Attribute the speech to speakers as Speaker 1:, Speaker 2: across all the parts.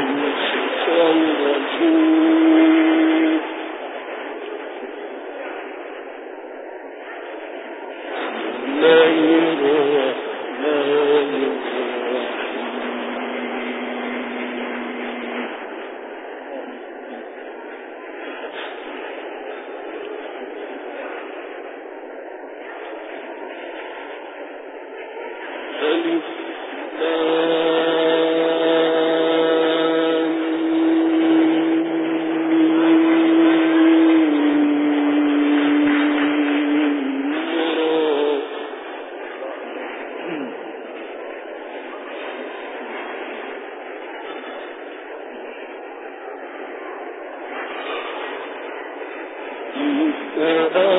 Speaker 1: الشيطان الرجيم گے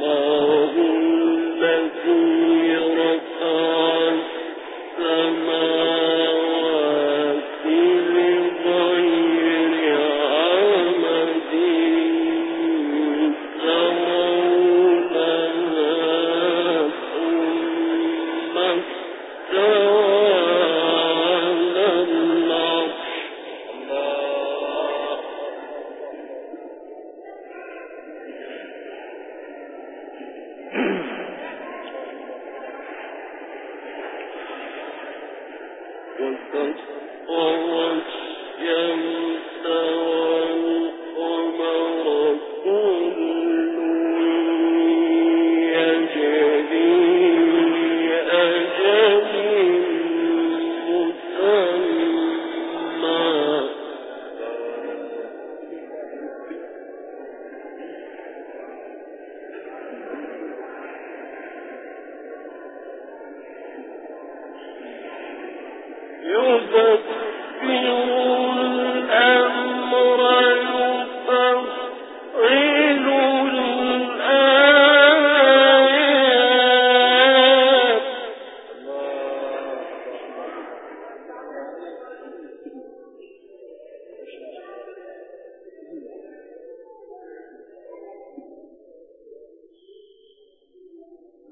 Speaker 1: 呃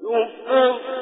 Speaker 1: يفرح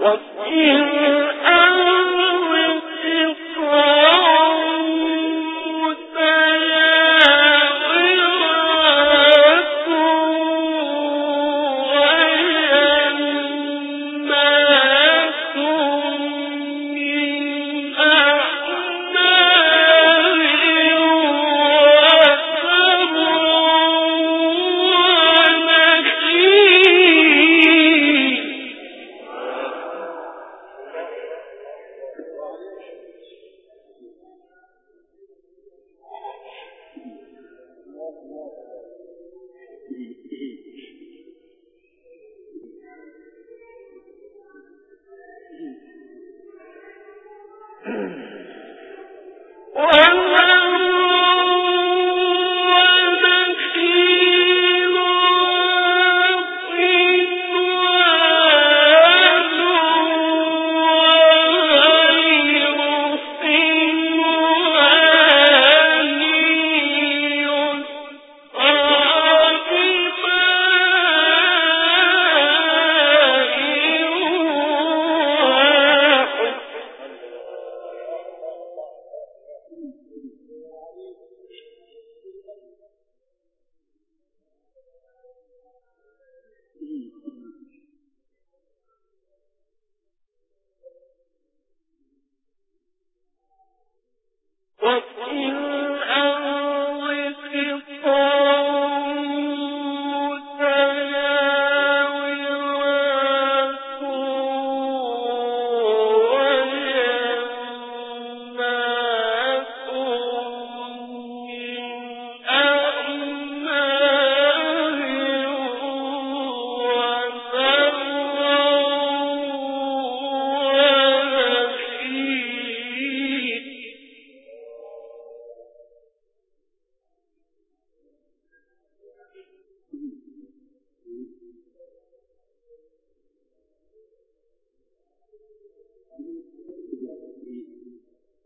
Speaker 1: واسقهم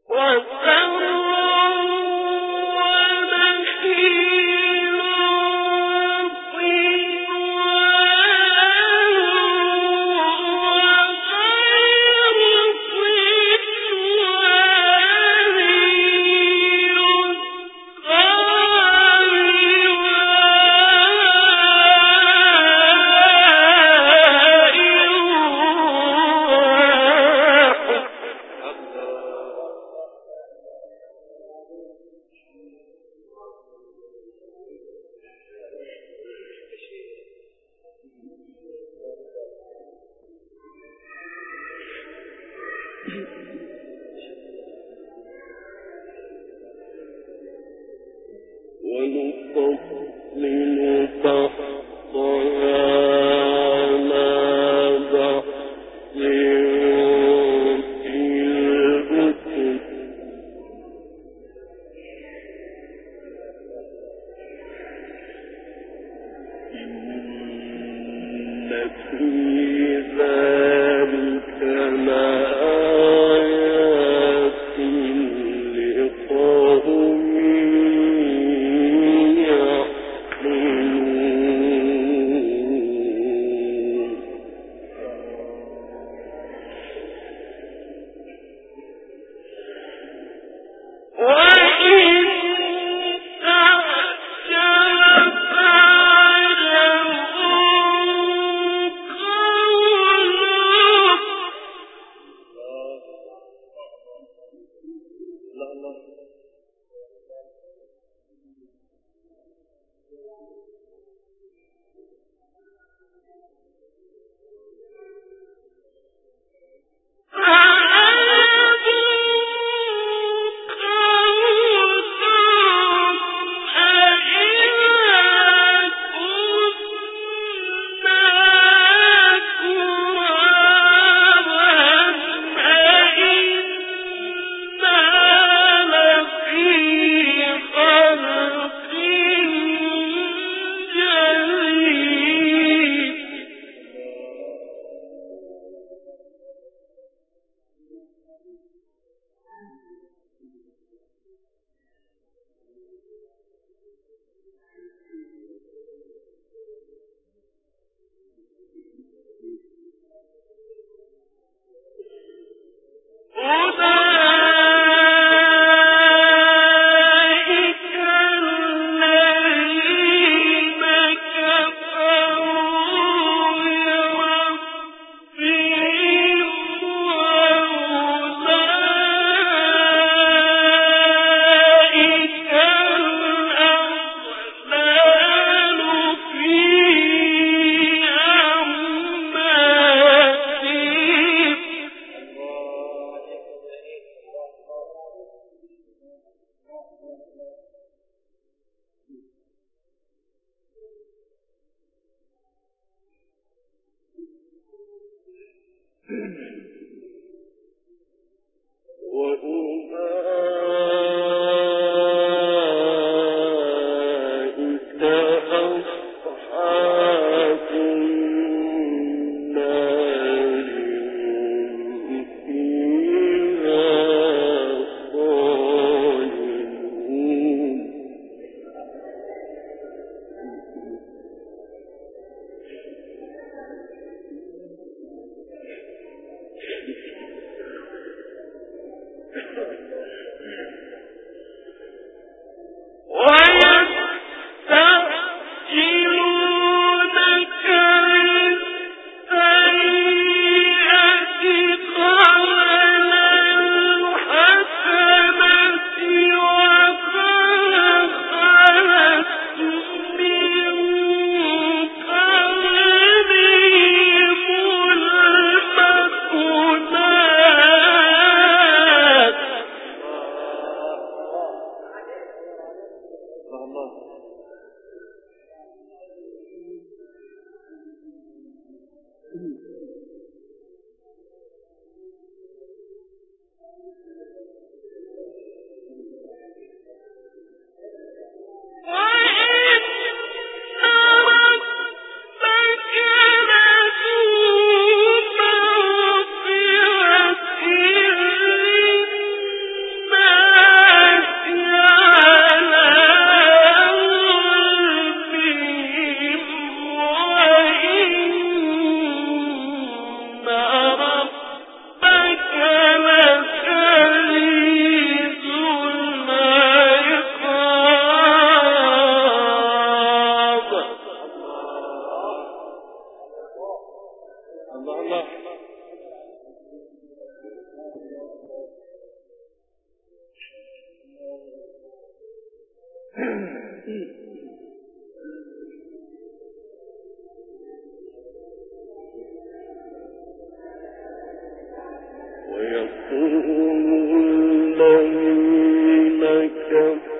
Speaker 1: في ذلك لآية الذين كفروا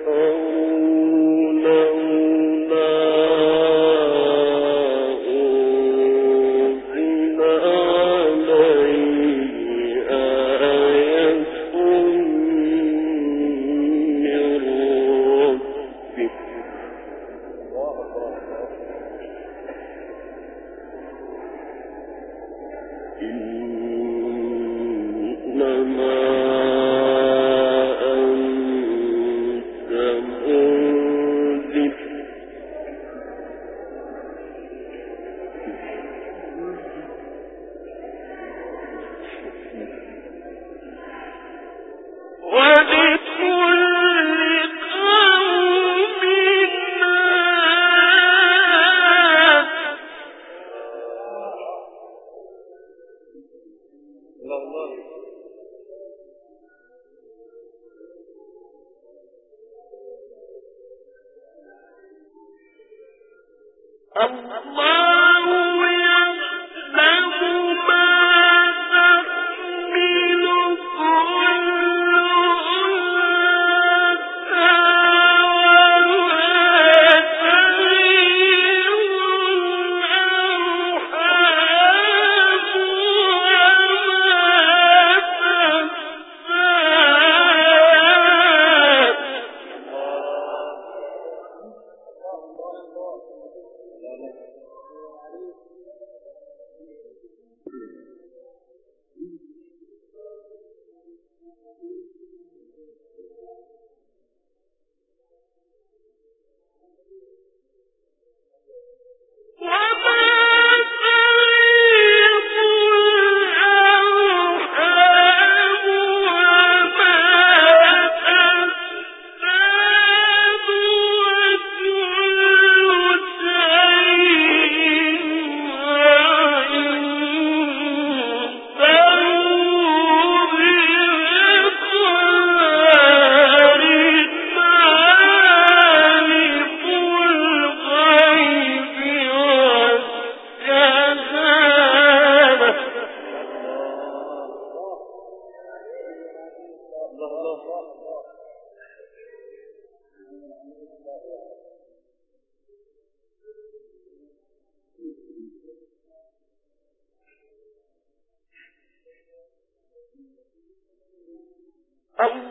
Speaker 1: أي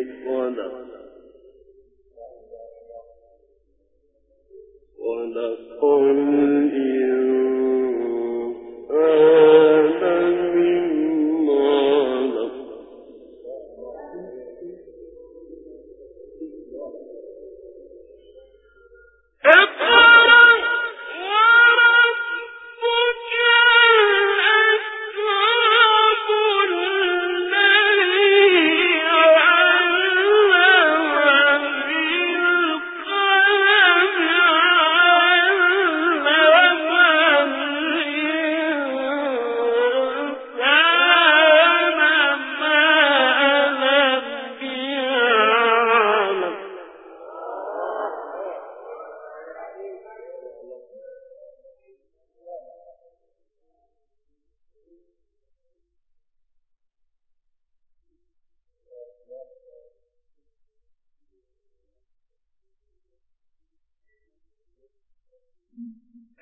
Speaker 1: الظلم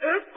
Speaker 1: Earth